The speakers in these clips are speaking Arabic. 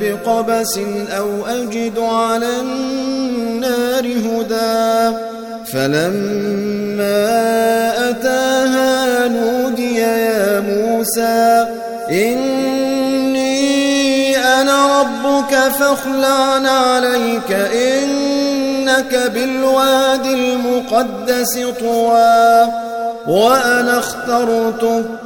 بقبس أو أجد على النار هدى. فلما أتاها نودي يا موسى إني أنا ربك فاخلع عليك إنك بالوادي المقدس طوى وأنا اخترتك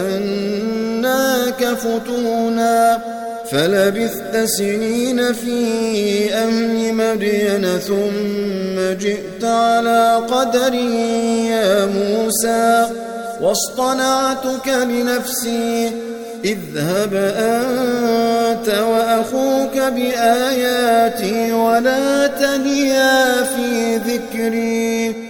وفتناك فتونا فلبثت سنين في أهل مدين ثم جئت على قدر يا موسى واصطنعتك لنفسي اذهب أنت وأخوك بآياتي ولا تنيا في ذكري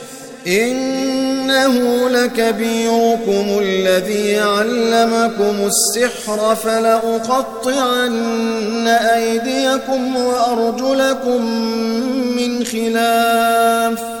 إنه لكبيركم الذي علمكم السحر فلأقطعن أيديكم وأرجلكم من خلاف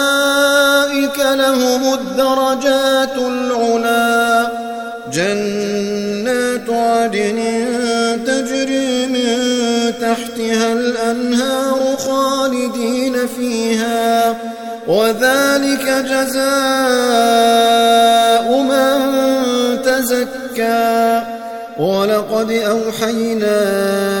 لهم الدرجات العلا. جنات عدن تجري من تحتها الأنهار خالدين فيها. وذلك جزاء من تزكى. ولقد أوحينا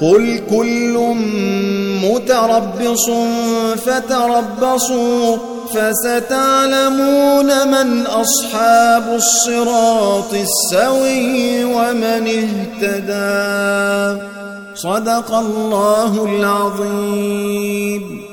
قل كل متربص فتربصوا فستعلمون من أصحاب الصراط السوي ومن اهتدى صدق الله العظيم